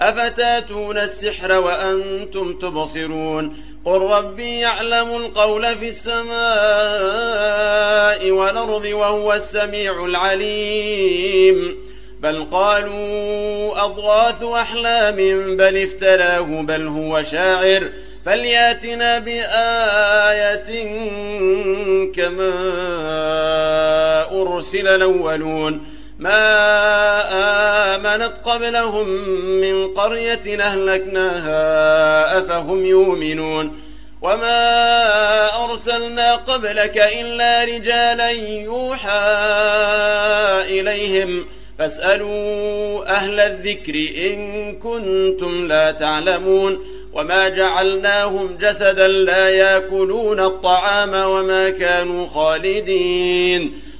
أفتاتون السحر وأنتم تبصرون قل ربي يعلم القول في السماء والأرض وهو السميع العليم بل قالوا أضغاث أحلام بل افتراه بل هو شاعر فلياتنا بآية كما أرسل الأولون ما آمنت قبلهم من قرية أهلكناها أفهم يؤمنون وما أرسلنا قبلك إلا رجالا يوحى إليهم فاسألوا أهل الذكر إن كنتم لا تعلمون وما جعلناهم جسدا لا يأكلون الطعام وما كانوا خالدين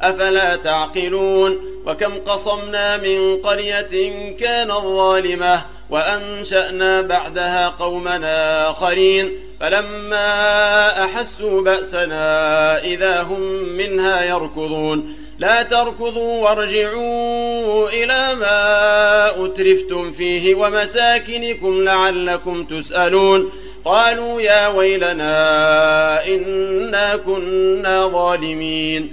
أفلا تعقلون وكم قصمنا من قرية كانت ظالمة وأنشأنا بعدها قومنا آخرين فلما أحسوا بأسنا إذا هم منها يركضون. لا تركضوا وارجعوا إلى ما أترفتم فيه ومساكنكم لعلكم تسألون. قالوا يا ويلنا إنا كنا ظالمين.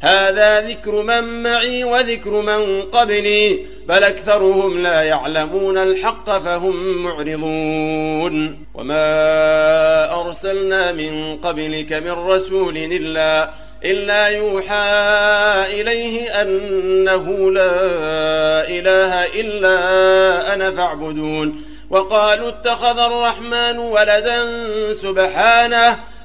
هذا ذكر من معي وذكر من قبلي بل أكثرهم لا يعلمون الحق فهم معرضون. وما أرسلنا من قبلك من رسول إلا إلا يوحى إليه أنه لا إله إلا أنا فاعبدون. وقالوا اتخذ الرحمن ولدا سبحانه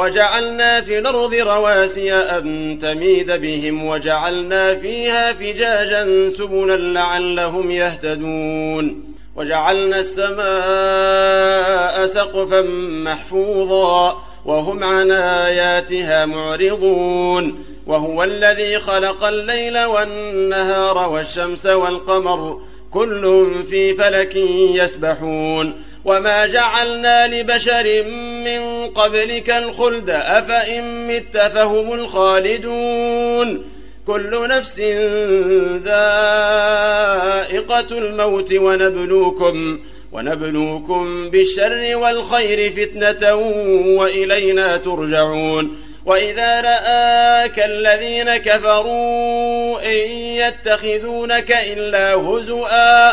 وجعلنا في الأرض رواسي أن تميد بهم وجعلنا فيها فجاجا سبلا لعلهم يهتدون وجعلنا السماء سقفا محفوظا وهم عن آياتها معرضون وهو الذي خلق الليل والنهار والشمس والقمر كل في فلك يسبحون وما جعلنا لبشر من قبلك الخلد أفإن مت فهم الخالدون. كل نفس ذائقة الموت ونبلوكم ونبلوكم بالشر والخير فتنة وإلينا ترجعون. وإذا رآك الذين كفروا إن يتخذونك إلا هزؤا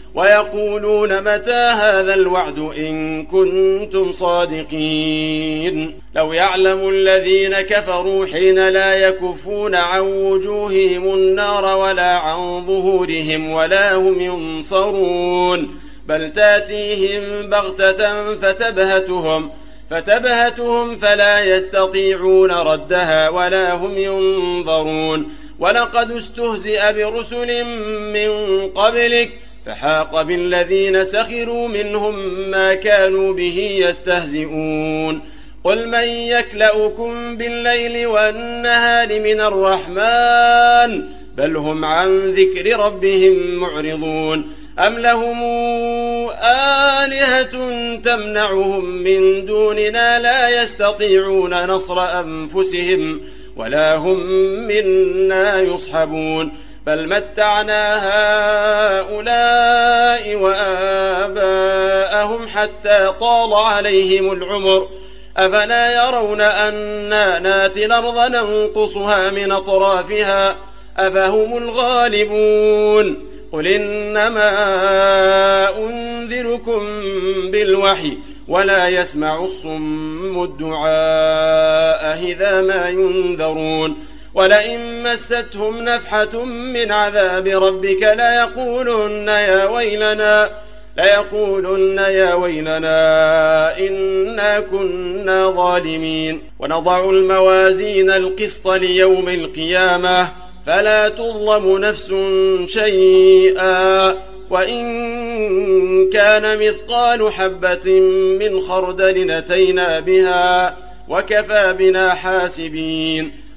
ويقولون متى هذا الوعد إن كنتم صادقين؟ لو يعلم الذين كفروا حين لا يكفون عن وجوههم النار ولا عن ظهورهم ولا هم ينصرون. بل تأتيهم بغتة فتبهتهم فتبهتهم فلا يستطيعون ردها ولا هم ينظرون. ولقد استهزئ برسل من قبلك فحاق بالذين سخروا منهم ما كانوا به يستهزئون. قل من يكلأكم بالليل والنهار من الرحمن؟ بل هم عن ذكر ربهم معرضون. أم لهم آلهة تمنعهم من دوننا لا يستطيعون نصر أنفسهم ولا هم منا يصحبون. بل متعنا هؤلاء وآباءهم حتى طال عليهم العمر. أفلا يرون أنا ناتي الأرض ننقصها من أطرافها؟ أفهم الغالبون؟ قل إنما أنذركم بالوحي ولا يسمع الصم الدعاء إذا ما ينذرون. ولئن مستهم نفحة من عذاب ربك ليقولن يا ويلنا ليقولن يا ويلنا إنا كنا ظالمين. ونضع الموازين القسط ليوم القيامة فلا تظلم نفس شيئا. وإن كان مثقال حبة من خردل نتينا بها وكفى بنا حاسبين.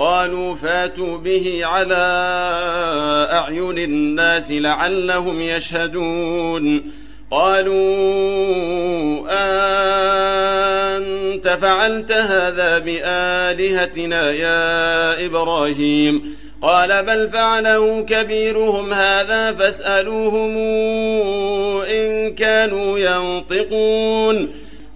قالوا فاتوا به على أعين الناس لعلهم يشهدون. قالوا أنت فعلت هذا بآلهتنا يا إبراهيم؟ قال بل فعله كبيرهم هذا فاسألوهم إن كانوا ينطقون.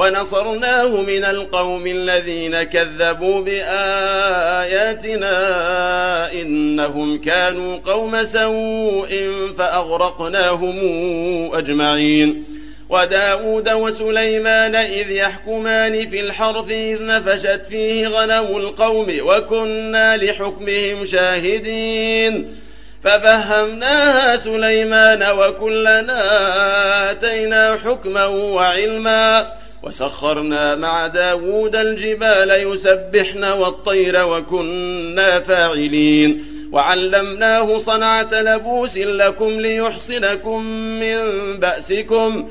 ونصرناه من القوم الذين كذبوا بآياتنا إنهم كانوا قوم سوء فأغرقناهم أجمعين. وداود وسليمان إذ يحكمان في الحرث إذ نفشت فيه غنم القوم وكنا لحكمهم شاهدين. ففهمناها سليمان وكلنا آتينا حكما وعلما. وسخرنا مع داود الجبال يسبحن والطير وكنا فاعلين. وعلمناه صنعة لبوس لكم ليحصنكم من بأسكم.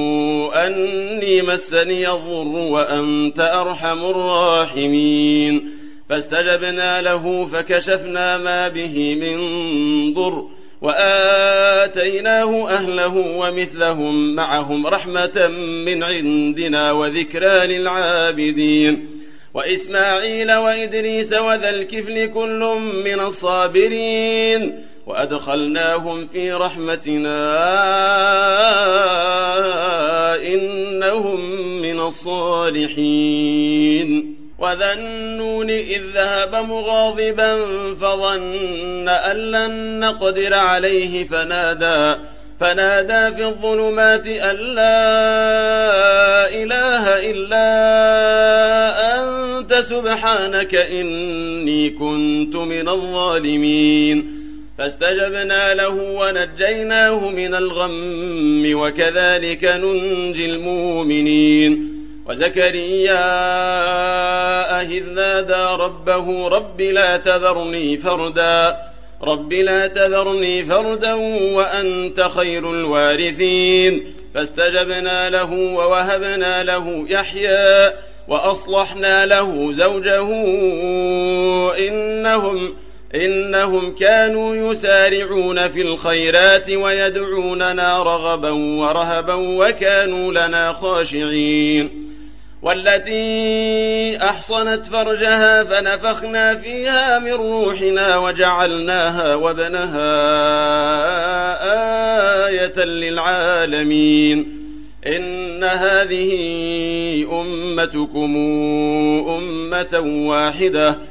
أني مسني الضر وأنت أرحم الراحمين. فاستجبنا له فكشفنا ما به من ضر وآتيناه أهله ومثلهم معهم رحمة من عندنا وذكرى للعابدين. وإسماعيل وإدريس وذا الكفل كل من الصابرين. وأدخلناهم في رحمتنا. إنهم من الصالحين. وذا النون إذ ذهب مغاضبا فظن أن لن نقدر عليه فنادى فنادى في الظلمات أن لا إله إلا أنت سبحانك إني كنت من الظالمين. فاستجبنا له ونجيناه من الغم وكذلك ننجي المؤمنين. وزكريا أهذ نادى ربه رب لا تذرني فردا رب لا تذرني فردا وأنت خير الوارثين. فاستجبنا له ووهبنا له يحيى وأصلحنا له زوجه إنهم إنهم كانوا يسارعون في الخيرات ويدعوننا رغبا ورهبا وكانوا لنا خاشعين. والتي أحصنت فرجها فنفخنا فيها من روحنا وجعلناها وبنها آية للعالمين. إن هذه أمتكم أمة واحدة.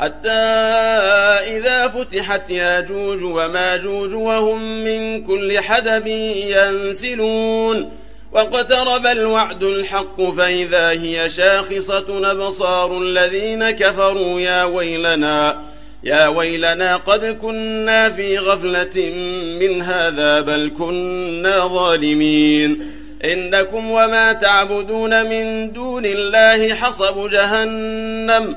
حتى إذا فتحت ياجوج وماجوج وهم من كل حدب ينسلون. واقترب الوعد الحق فإذا هي شاخصة أبصار الذين كفروا. يا ويلنا يا ويلنا قد كنا في غفلة من هذا بل كنا ظالمين. إنكم وما تعبدون من دون الله حصب جهنم.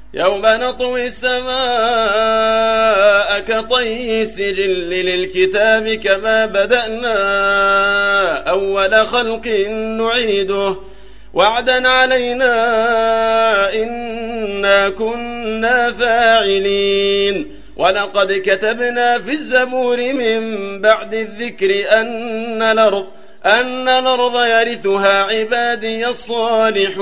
يوم نطوي السماء كطي السجل للكتاب كما بدأنا أول خلق نعيده. وعدا علينا إنا كنا فاعلين. ولقد كتبنا في الزبور من بعد الذكر أن الأرض أن الأرض يرثها عبادي الصالحون.